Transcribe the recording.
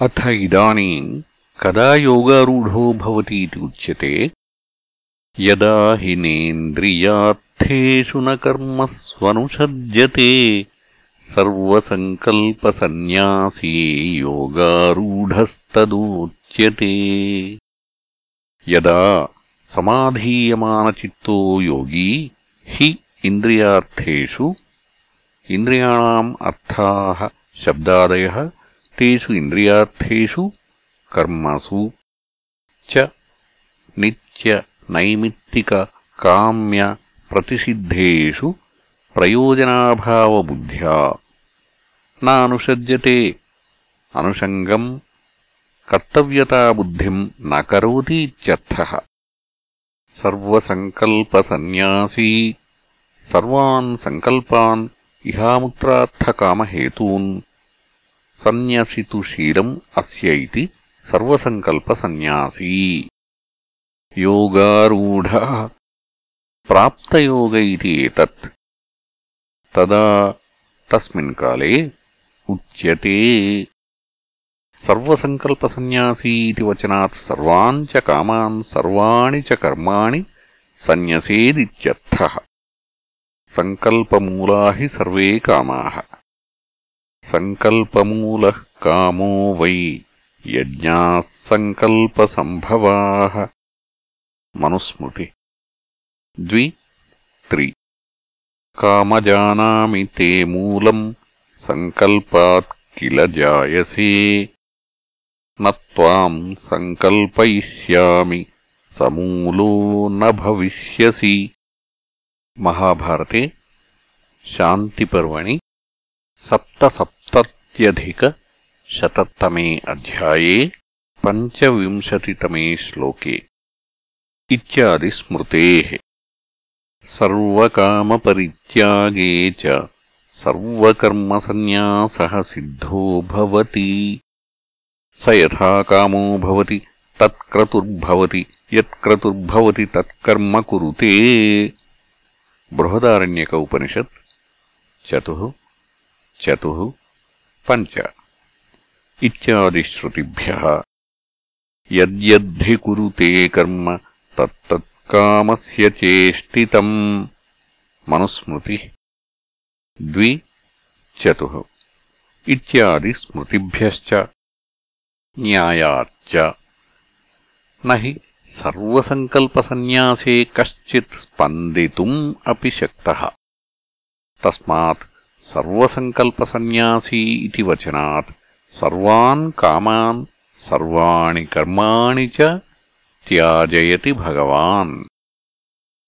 अथ इदानीम् कदा योगारूढो भवति उच्यते? यदा हि नेन्द्रियार्थेषु न कर्मस्वनुसर्जते सर्वसङ्कल्पसन्न्यासी योगारूढस्तदोच्यते। यदा समाधीयमानचित्तो योगी, हि इन्द्रियार्थेषु, इन्द्रियाणाम् अर्थाः, शब्दादयः तेषु इन्द्रियार्थेषु कर्मसु च नित्यनैमित्तिककाम्यप्रतिषिद्धेषु प्रयोजनाभावबुद्ध्या न अनुषज्यते अनुषङ्गम् कर्तव्यताबुद्धिम् न करोतीत्यर्थः सर्वसङ्कल्पसन्न्यासी सर्वान् सङ्कल्पान् इहामुत्रार्थकामहेतून् సన్యసితు శీలం అస్య ఇది సర్వసంకల్పసన్యాసీ యోగారూఢ ప్రాప్తయోగ ఇది ఏతత్. తదా తస్మిన్ కాలే ఉచ్యతే. సర్వసంకల్పసన్యాసీ ఇది వచనాత్ సర్వాన్ చ కామాన్ సర్వాణి చ కర్మాణి సన్యసేదిత్యర్థ. సంకల్పమూలా సర్వే కామా. सङ्कल्पमूलः कामो वै यज्ञाः सङ्कल्पसम्भवाः मनुस्मृति। द्वि त्रि। कामजानामि ते मूलम् सङ्कल्पात् किल जायसे? न त्वाम् सङ्कल्पयिष्यामि समूलो न भविष्यसि। महाभारते शान्तिपर्वणि सप्तसप्तत्यधिकशततमे अध्याये पञ्चविंशतितमे श्लोके। इत्यादिस्मृतेः सर्वकामपरित्यागे च सर्वकर्मसन्न्यासः सिद्धो भवति। स यथा कामो भवति, तत्क्रतुर्भवति, यत्क्रतुर्भवति, तत्कर्म कुरुते। बृहदारण्यक उपनिषत्, चतुः। चतुः पञ्च। इत्यादिश्रुतिभ्यः। यद्यद्धि कुरुते कर्म, तत्तत्कामस्य चेष्टितम्। मनुस्मृतिः। द्वि। चतुः। इत्यादिस्मृतिभ्यश्च। न्यायाच्च न हि सर्वसङ्कल्पसन्न्यासे कश्चित् स्पन्दितुम् अपि शक्तः। तस्मात् सर्वसङ्कल्पसन्न्यासी इति वचनात्। सर्वान् कामान् सर्वाणि कर्माणि च त्याजयति भगवान्।